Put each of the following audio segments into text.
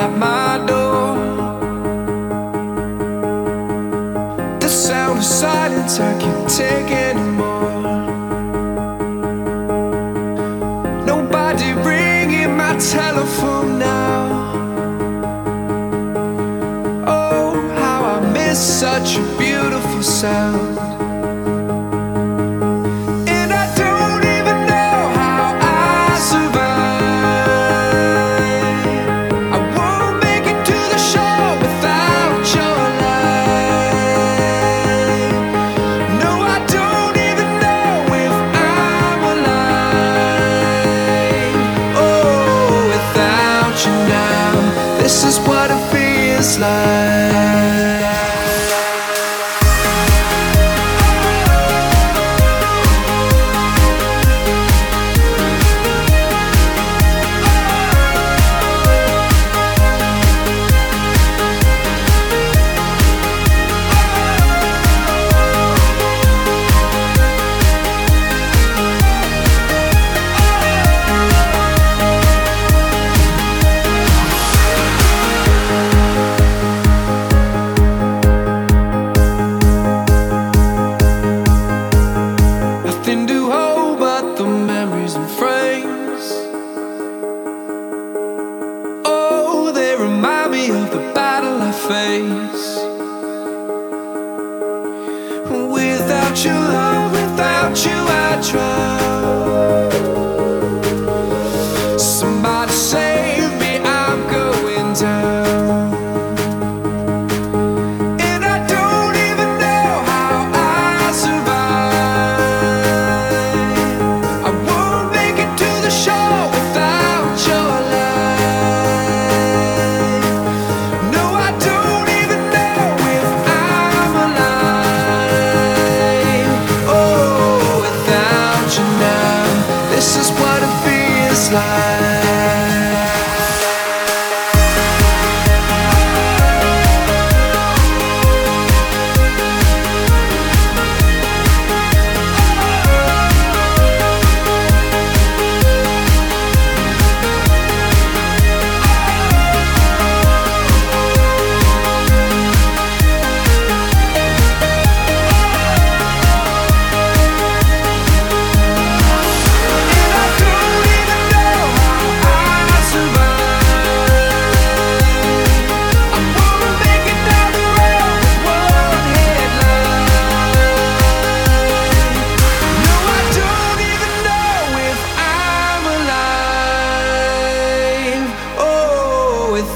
at my door. The sound of silence I can't take anymore. Nobody ringing my telephone now. Oh, how I miss such a beautiful sound. this is what it feels like. face. Without your love, without you, I try.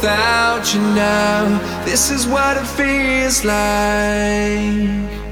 without you now. This is what it feels like.